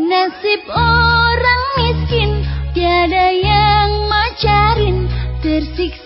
Nasib orang miskin Tiada yang macarin. Tersiksa